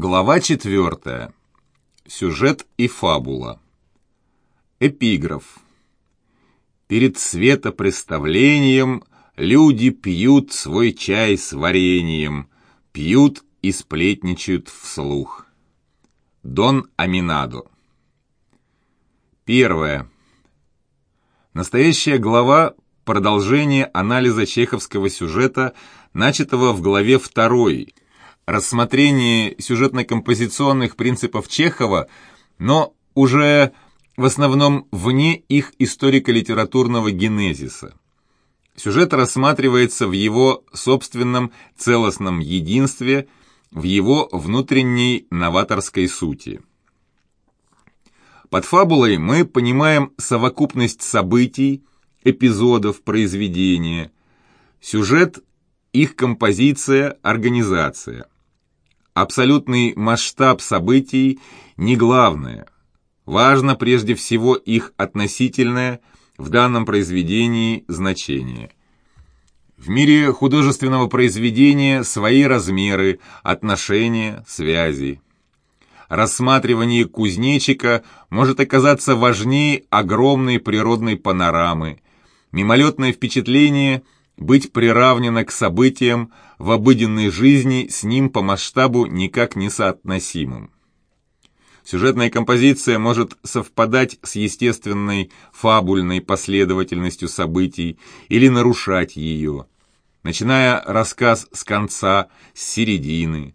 Глава четвертая. Сюжет и фабула. Эпиграф. Перед светопреставлением люди пьют свой чай с вареньем, пьют и сплетничают вслух. Дон Аминадо. Первое. Настоящая глава – продолжение анализа чеховского сюжета, начатого в главе второй – рассмотрении сюжетно-композиционных принципов Чехова, но уже в основном вне их историко-литературного генезиса. Сюжет рассматривается в его собственном целостном единстве, в его внутренней новаторской сути. Под фабулой мы понимаем совокупность событий, эпизодов произведения, сюжет, их композиция, организация – Абсолютный масштаб событий не главное. Важно прежде всего их относительное в данном произведении значение. В мире художественного произведения свои размеры, отношения, связи. Рассматривание кузнечика может оказаться важнее огромной природной панорамы. Мимолетное впечатление – быть приравнено к событиям в обыденной жизни с ним по масштабу никак не соотносимым. Сюжетная композиция может совпадать с естественной фабульной последовательностью событий или нарушать ее, начиная рассказ с конца, с середины.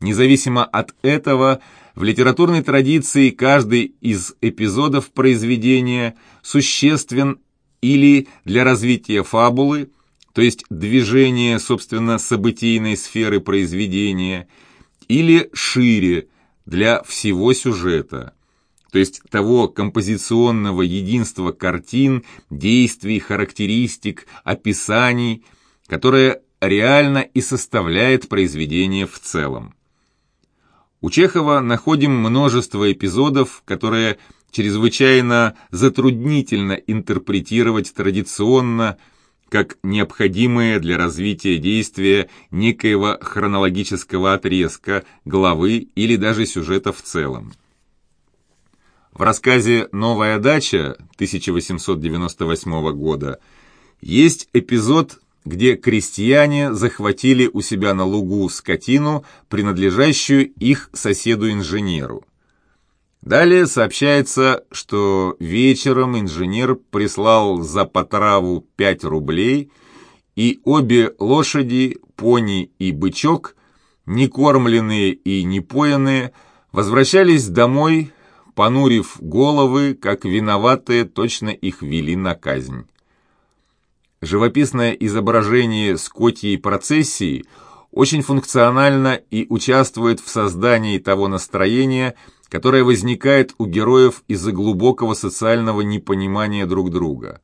Независимо от этого, в литературной традиции каждый из эпизодов произведения существен или для развития фабулы, то есть движения, собственно, событийной сферы произведения, или шире, для всего сюжета, то есть того композиционного единства картин, действий, характеристик, описаний, которое реально и составляет произведение в целом. У Чехова находим множество эпизодов, которые чрезвычайно затруднительно интерпретировать традиционно как необходимые для развития действия некоего хронологического отрезка, главы или даже сюжета в целом. В рассказе «Новая дача» 1898 года есть эпизод, где крестьяне захватили у себя на лугу скотину, принадлежащую их соседу-инженеру. Далее сообщается, что вечером инженер прислал за потраву 5 рублей, и обе лошади, пони и бычок, не кормленные и не поенные, возвращались домой, понурив головы, как виноватые точно их вели на казнь. Живописное изображение скотьей процессии очень функционально и участвует в создании того настроения, которая возникает у героев из-за глубокого социального непонимания друг друга.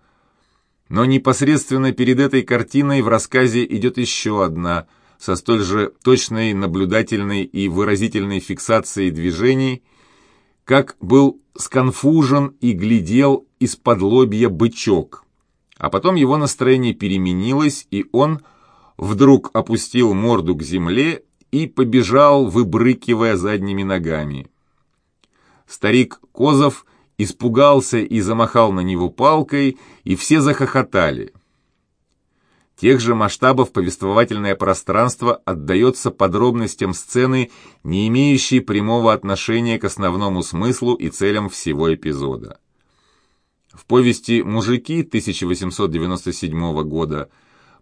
Но непосредственно перед этой картиной в рассказе идет еще одна, со столь же точной, наблюдательной и выразительной фиксацией движений, как был сконфужен и глядел из-под лобья бычок. А потом его настроение переменилось, и он вдруг опустил морду к земле и побежал, выбрыкивая задними ногами. Старик Козов испугался и замахал на него палкой, и все захохотали. Тех же масштабов повествовательное пространство отдается подробностям сцены, не имеющей прямого отношения к основному смыслу и целям всего эпизода. В повести «Мужики» 1897 года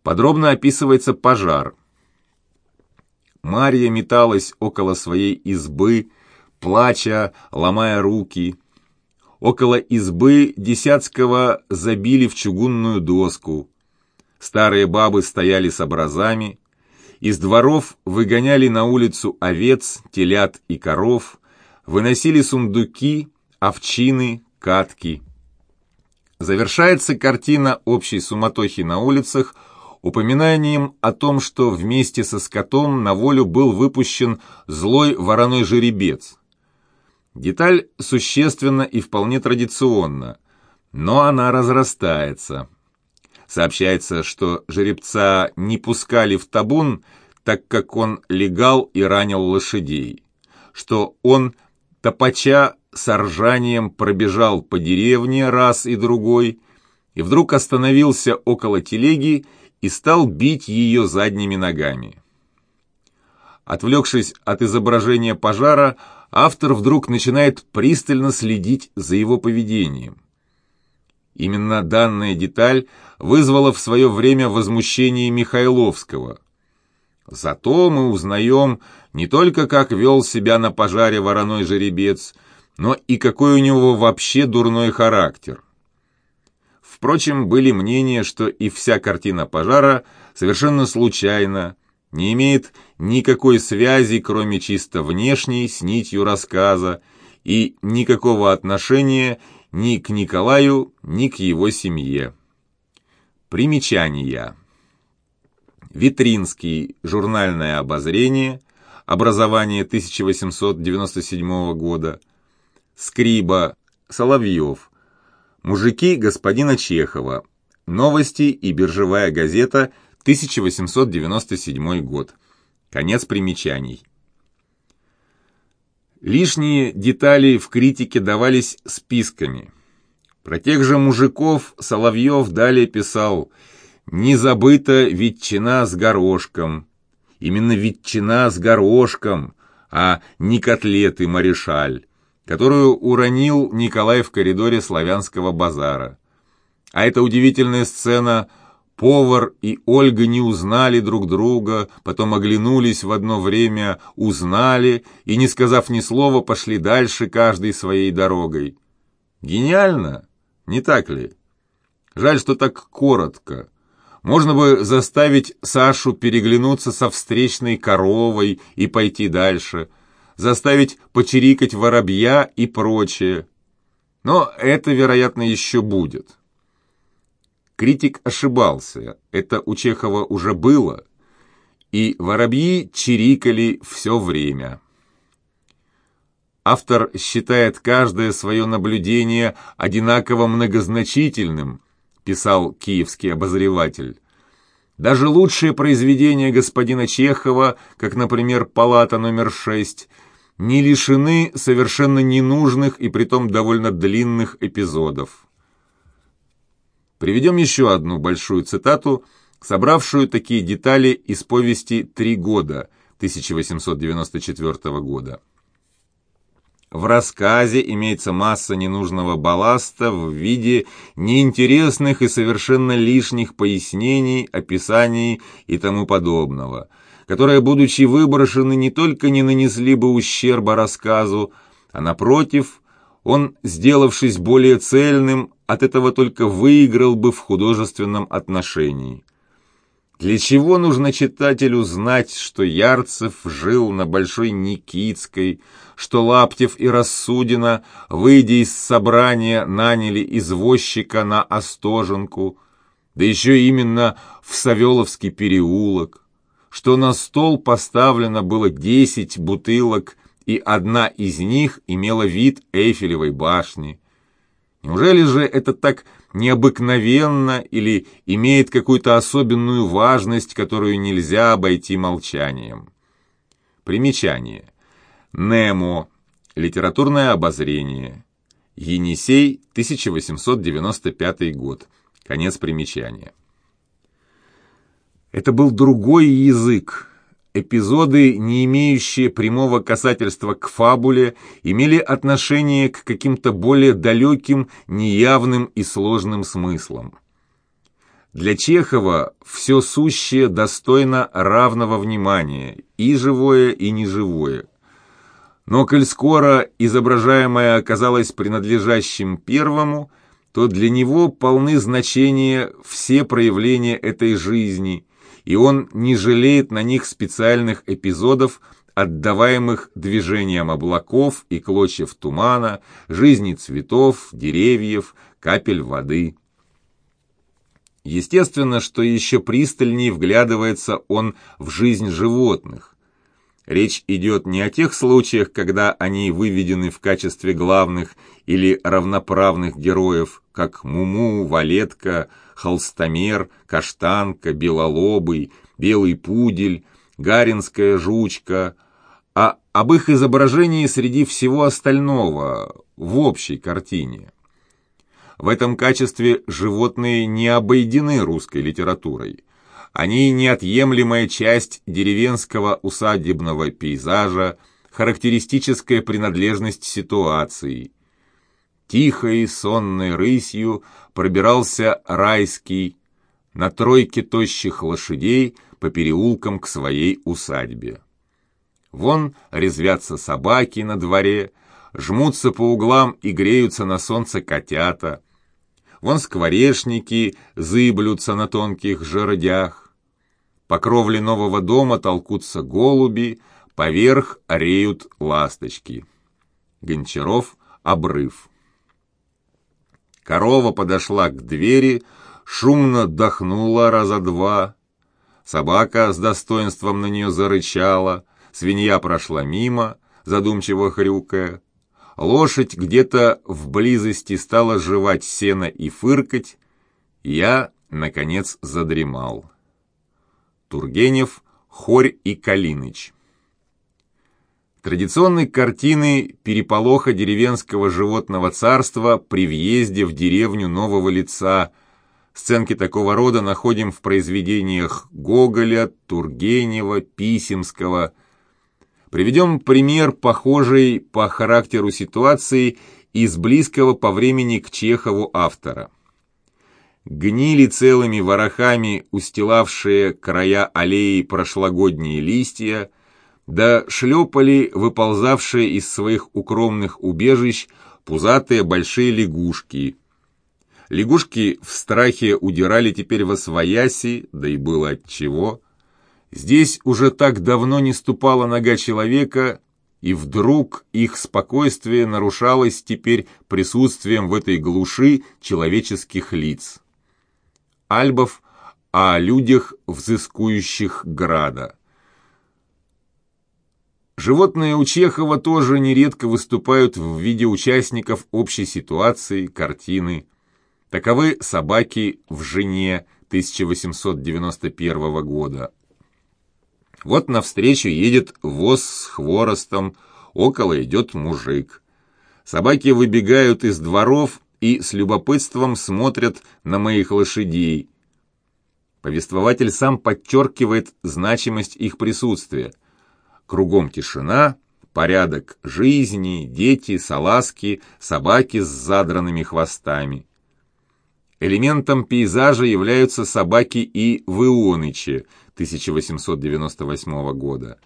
подробно описывается пожар. Марья металась около своей избы, плача, ломая руки. Около избы Десятского забили в чугунную доску. Старые бабы стояли с образами. Из дворов выгоняли на улицу овец, телят и коров, выносили сундуки, овчины, катки. Завершается картина общей суматохи на улицах упоминанием о том, что вместе со скотом на волю был выпущен злой вороной жеребец. Деталь существенна и вполне традиционна, но она разрастается. Сообщается, что жеребца не пускали в табун, так как он легал и ранил лошадей, что он, топача с ржанием пробежал по деревне раз и другой, и вдруг остановился около телеги и стал бить ее задними ногами. Отвлекшись от изображения пожара, автор вдруг начинает пристально следить за его поведением. Именно данная деталь вызвала в свое время возмущение Михайловского. Зато мы узнаем не только, как вел себя на пожаре вороной жеребец, но и какой у него вообще дурной характер. Впрочем, были мнения, что и вся картина пожара совершенно случайна, не имеет никакой связи, кроме чисто внешней, с нитью рассказа, и никакого отношения ни к Николаю, ни к его семье. Примечания. Витринский. Журнальное обозрение. Образование 1897 года. Скриба. Соловьев. Мужики господина Чехова. Новости и биржевая газета 1897 год. Конец примечаний. Лишние детали в критике давались списками. Про тех же мужиков Соловьев далее писал «Не забыта ветчина с горошком». Именно ветчина с горошком, а не котлеты Маришаль, которую уронил Николай в коридоре славянского базара. А эта удивительная сцена – Повар и Ольга не узнали друг друга, потом оглянулись в одно время, узнали и, не сказав ни слова, пошли дальше каждой своей дорогой. Гениально, не так ли? Жаль, что так коротко. Можно бы заставить Сашу переглянуться со встречной коровой и пойти дальше, заставить почирикать воробья и прочее. Но это, вероятно, еще будет. Критик ошибался, это у Чехова уже было, и воробьи чирикали все время. Автор считает каждое свое наблюдение одинаково многозначительным, писал киевский обозреватель. Даже лучшие произведения господина Чехова, как, например, «Палата номер 6», не лишены совершенно ненужных и притом довольно длинных эпизодов. Приведем еще одну большую цитату, собравшую такие детали из повести «Три года» 1894 года. В рассказе имеется масса ненужного балласта в виде неинтересных и совершенно лишних пояснений, описаний и тому подобного, которые, будучи выброшены, не только не нанесли бы ущерба рассказу, а, напротив, он, сделавшись более цельным, от этого только выиграл бы в художественном отношении. Для чего нужно читателю знать, что Ярцев жил на Большой Никитской, что Лаптев и Рассудина, выйдя из собрания, наняли извозчика на Остоженку, да еще именно в Савеловский переулок, что на стол поставлено было десять бутылок, и одна из них имела вид Эйфелевой башни, Неужели же это так необыкновенно или имеет какую-то особенную важность, которую нельзя обойти молчанием? Примечание. Немо. Литературное обозрение. Енисей, 1895 год. Конец примечания. Это был другой язык, Эпизоды, не имеющие прямого касательства к фабуле, имели отношение к каким-то более далеким, неявным и сложным смыслам. Для Чехова все сущее достойно равного внимания, и живое, и неживое. Но коль скоро изображаемое оказалось принадлежащим первому, то для него полны значения все проявления этой жизни – и он не жалеет на них специальных эпизодов, отдаваемых движением облаков и клочьев тумана, жизни цветов, деревьев, капель воды. Естественно, что еще пристальнее вглядывается он в жизнь животных. Речь идет не о тех случаях, когда они выведены в качестве главных или равноправных героев, как Муму, Валетка, Холстомер, Каштанка, Белолобый, Белый пудель, гаринская жучка, а об их изображении среди всего остального в общей картине. В этом качестве животные не обойдены русской литературой. Они неотъемлемая часть деревенского усадебного пейзажа, характеристическая принадлежность ситуации. Тихой сонной рысью пробирался райский на тройке тощих лошадей по переулкам к своей усадьбе. Вон резвятся собаки на дворе, жмутся по углам и греются на солнце котята. Вон скворечники зыблются на тонких жердях. По кровле нового дома толкутся голуби, поверх реют ласточки. Гончаров — обрыв. Корова подошла к двери, шумно дохнула раза два. Собака с достоинством на нее зарычала, свинья прошла мимо, задумчиво хрюкая. Лошадь где-то в близости стала жевать сено и фыркать. Я, наконец, задремал. Тургенев, Хорь и Калиныч. Традиционной картины переполоха деревенского животного царства при въезде в деревню нового лица. Сценки такого рода находим в произведениях Гоголя, Тургенева, Писемского. Приведем пример похожий по характеру ситуации из близкого по времени к Чехову автора. Гнили целыми ворохами устилавшие края аллеи прошлогодние листья – да шлепали выползавшие из своих укромных убежищ пузатые большие лягушки. Лягушки в страхе удирали теперь во свояси, да и было отчего. Здесь уже так давно не ступала нога человека, и вдруг их спокойствие нарушалось теперь присутствием в этой глуши человеческих лиц. Альбов о людях, взыскующих града. Животные у Чехова тоже нередко выступают в виде участников общей ситуации, картины. Таковы собаки в «Жене» 1891 года. Вот навстречу едет воз с хворостом, около идет мужик. Собаки выбегают из дворов и с любопытством смотрят на моих лошадей. Повествователь сам подчеркивает значимость их присутствия. Кругом тишина, порядок жизни, дети, салазки, собаки с задранными хвостами. Элементом пейзажа являются собаки и в 1898 года.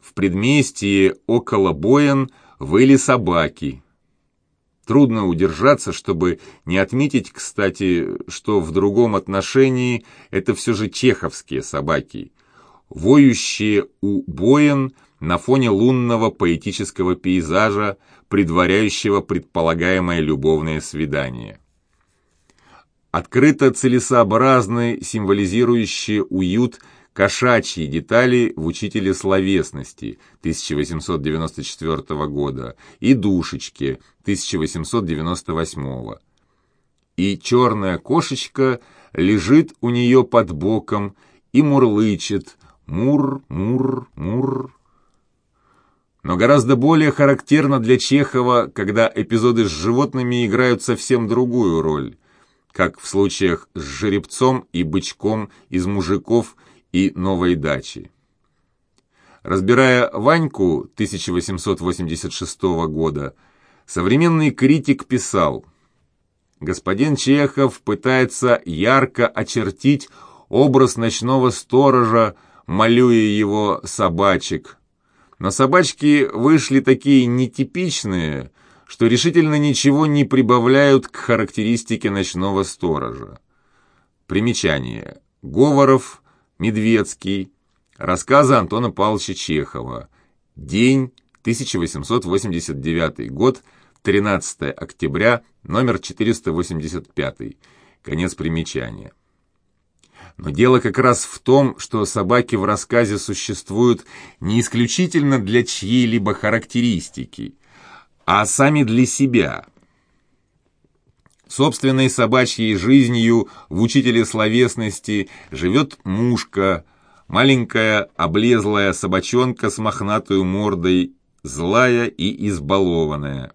В предместье около Боен выли собаки. Трудно удержаться, чтобы не отметить, кстати, что в другом отношении это все же чеховские собаки, воющие у боен на фоне лунного поэтического пейзажа, предваряющего предполагаемое любовное свидание. Открыто целесообразны символизирующие уют кошачьи детали в «Учителе словесности» 1894 года и «Душечке» 1898 И черная кошечка лежит у нее под боком и мурлычет, Мур, мур, мур. Но гораздо более характерно для Чехова, когда эпизоды с животными играют совсем другую роль, как в случаях с жеребцом и бычком из мужиков и новой дачи. Разбирая Ваньку 1886 года, современный критик писал «Господин Чехов пытается ярко очертить образ ночного сторожа, малюя его собачек. Но собачки вышли такие нетипичные, что решительно ничего не прибавляют к характеристике ночного сторожа. Примечание. Говоров, Медведский. Рассказы Антона Павловича Чехова. День, 1889 год, 13 октября, номер 485. Конец примечания. Но дело как раз в том, что собаки в рассказе существуют не исключительно для чьей-либо характеристики, а сами для себя. Собственной собачьей жизнью в учителе словесности живет мушка, маленькая облезлая собачонка с мохнатой мордой, злая и избалованная.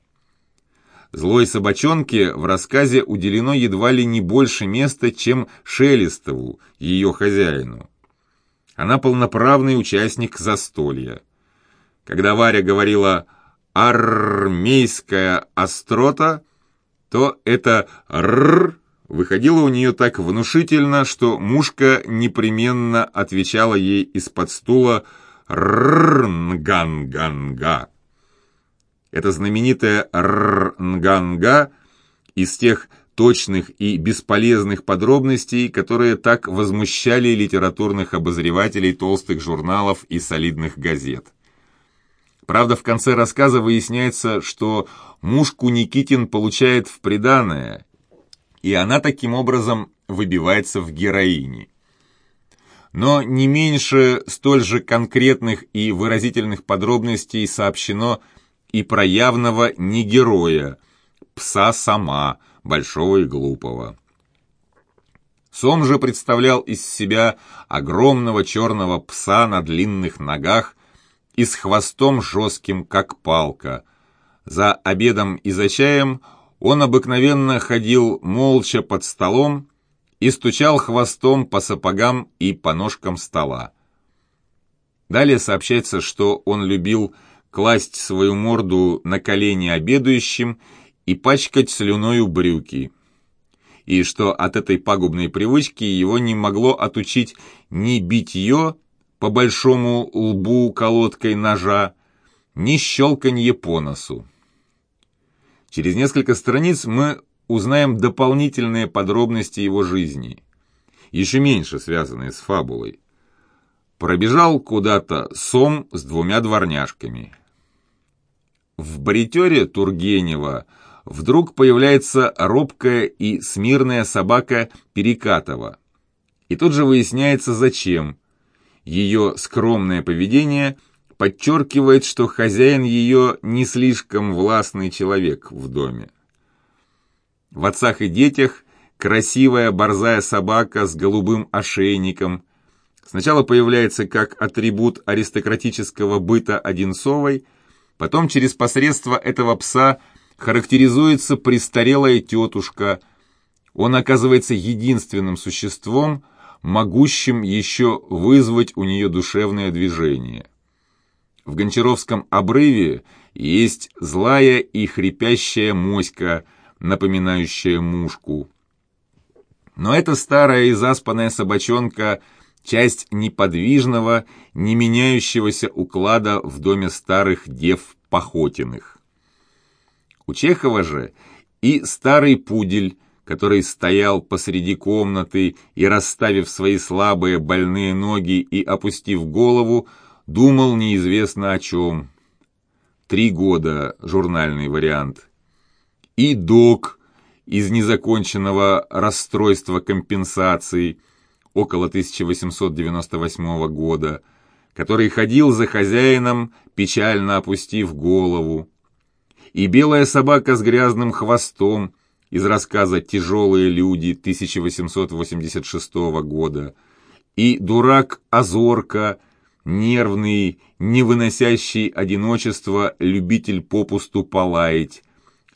Злой собачонке в рассказе уделено едва ли не больше места, чем Шелестову, ее хозяину. Она полноправный участник застолья. Когда Варя говорила «армейская острота», то это «р» выходило у нее так внушительно, что мушка непременно отвечала ей из-под стула «рнганганга». Это знаменитая «рнганга» из тех точных и бесполезных подробностей, которые так возмущали литературных обозревателей толстых журналов и солидных газет. Правда, в конце рассказа выясняется, что мушку Никитин получает в приданое, и она таким образом выбивается в героини. Но не меньше столь же конкретных и выразительных подробностей сообщено и про явного не героя, пса сама, большого и глупого. Сом же представлял из себя огромного черного пса на длинных ногах и с хвостом жестким, как палка. За обедом и за чаем он обыкновенно ходил молча под столом и стучал хвостом по сапогам и по ножкам стола. Далее сообщается, что он любил класть свою морду на колени обедающим и пачкать слюною брюки, и что от этой пагубной привычки его не могло отучить ни битье по большому лбу колодкой ножа, ни щелканье по носу. Через несколько страниц мы узнаем дополнительные подробности его жизни, еще меньше связанные с фабулой. Пробежал куда-то сом с двумя дворняжками. В бритере Тургенева вдруг появляется робкая и смирная собака Перекатова. И тут же выясняется, зачем. Ее скромное поведение подчеркивает, что хозяин ее не слишком властный человек в доме. В «Отцах и детях» красивая борзая собака с голубым ошейником сначала появляется как атрибут аристократического быта Одинцовой, потом через посредство этого пса характеризуется престарелая тетушка. Он оказывается единственным существом, могущим еще вызвать у нее душевное движение. В Гончаровском обрыве есть злая и хрипящая моська, напоминающая мушку. Но эта старая и заспанная собачонка – часть неподвижного, не меняющегося уклада в доме старых дев Похотиных. У Чехова же и старый пудель, который стоял посреди комнаты и, расставив свои слабые больные ноги и опустив голову, Думал неизвестно о чем. Три года журнальный вариант. И док из незаконченного расстройства компенсаций около 1898 года, который ходил за хозяином, печально опустив голову. И белая собака с грязным хвостом из рассказа «Тяжелые люди» 1886 года, и дурак Азорка нервный, не выносящий одиночества, любитель попусту полаять,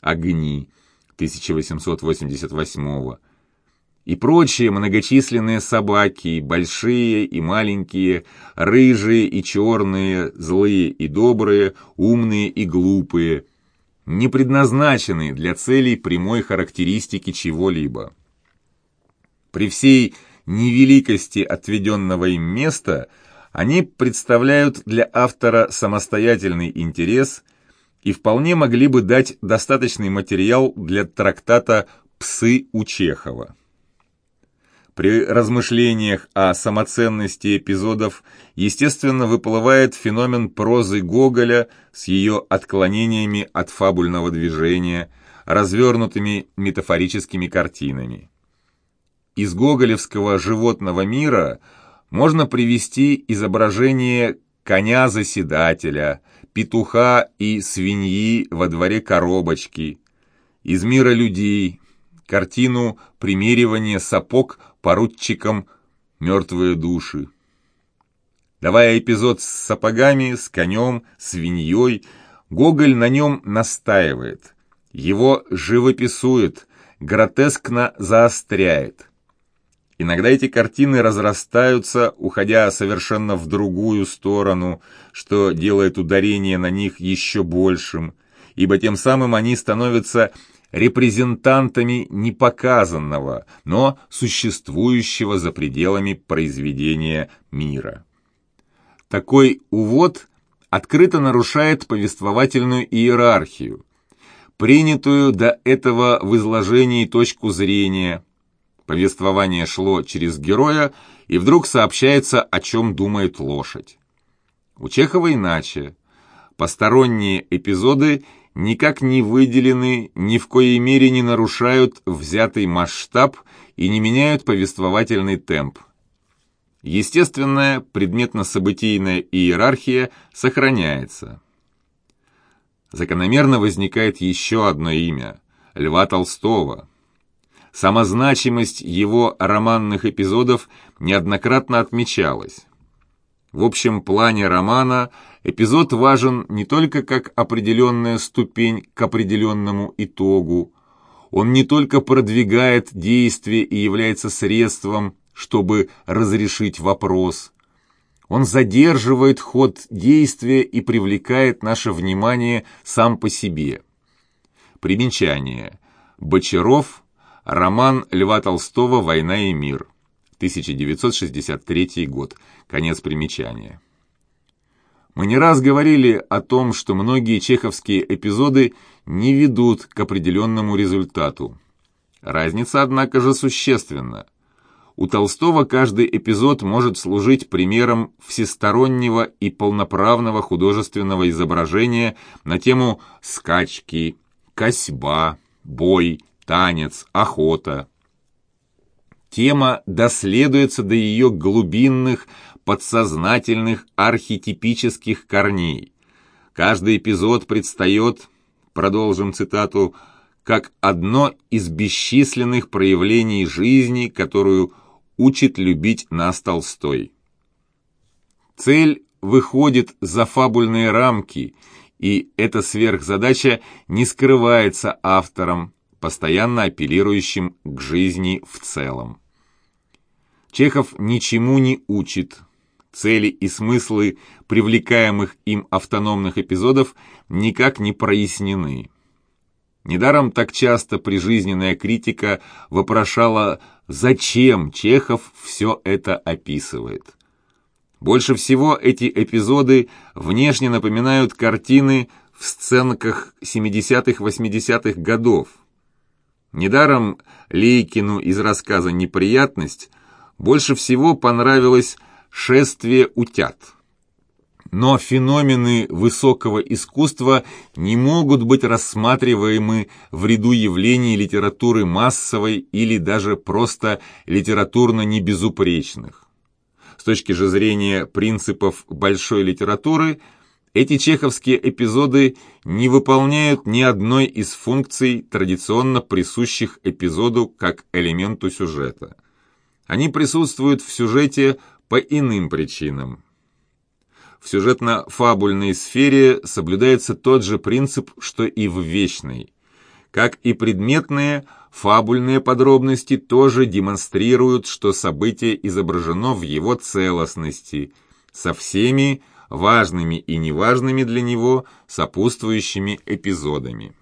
огни 1888 и прочие многочисленные собаки, большие и маленькие, рыжие и черные, злые и добрые, умные и глупые, не предназначены для целей прямой характеристики чего-либо. При всей невеликости отведенного им места – они представляют для автора самостоятельный интерес и вполне могли бы дать достаточный материал для трактата «Псы у Чехова». При размышлениях о самоценности эпизодов, естественно, выплывает феномен прозы Гоголя с ее отклонениями от фабульного движения, развернутыми метафорическими картинами. Из гоголевского животного мира – можно привести изображение коня-заседателя, петуха и свиньи во дворе коробочки, из мира людей, картину примеривания сапог поручиком «Мертвые души». Давая эпизод с сапогами, с конем, свиньей, Гоголь на нем настаивает, его живописует, гротескно заостряет. Иногда эти картины разрастаются, уходя совершенно в другую сторону, что делает ударение на них еще большим, ибо тем самым они становятся репрезентантами непоказанного, но существующего за пределами произведения мира. Такой увод открыто нарушает повествовательную иерархию, принятую до этого в изложении точку зрения. Повествование шло через героя, и вдруг сообщается, о чем думает лошадь. У Чехова иначе. Посторонние эпизоды никак не выделены, ни в коей мере не нарушают взятый масштаб и не меняют повествовательный темп. Естественная предметно-событийная иерархия сохраняется. Закономерно возникает еще одно имя – Льва Толстого. Самозначимость его романных эпизодов неоднократно отмечалась. В общем плане романа эпизод важен не только как определенная ступень к определенному итогу, он не только продвигает действие и является средством, чтобы разрешить вопрос. Он задерживает ход действия и привлекает наше внимание сам по себе. Примечание. Бочаров. Роман Льва Толстого «Война и мир». 1963 год. Конец примечания. Мы не раз говорили о том, что многие чеховские эпизоды не ведут к определенному результату. Разница, однако же, существенна. У Толстого каждый эпизод может служить примером всестороннего и полноправного художественного изображения на тему скачки, косьба, бой, танец, охота. Тема доследуется до ее глубинных, подсознательных, архетипических корней. Каждый эпизод предстает, продолжим цитату, как одно из бесчисленных проявлений жизни, которую учит любить нас Толстой. Цель выходит за фабульные рамки, и эта сверхзадача не скрывается автором, постоянно апеллирующим к жизни в целом. Чехов ничему не учит. Цели и смыслы привлекаемых им автономных эпизодов никак не прояснены. Недаром так часто прижизненная критика вопрошала, зачем Чехов все это описывает. Больше всего эти эпизоды внешне напоминают картины в сценках 70-80-х годов. Недаром Лейкину из рассказа «Неприятность» больше всего понравилось «Шествие утят». Но феномены высокого искусства не могут быть рассматриваемы в ряду явлений литературы массовой или даже просто литературно небезупречных. С точки же зрения принципов большой литературы, эти чеховские эпизоды не выполняют ни одной из функций, традиционно присущих эпизоду как элементу сюжета. Они присутствуют в сюжете по иным причинам в сюжетно-фабульной сфере соблюдается тот же принцип, что и в вечной. Как и предметные, фабульные подробности тоже демонстрируют, что событие изображено в его целостности, со всеми важными и неважными для него сопутствующими эпизодами.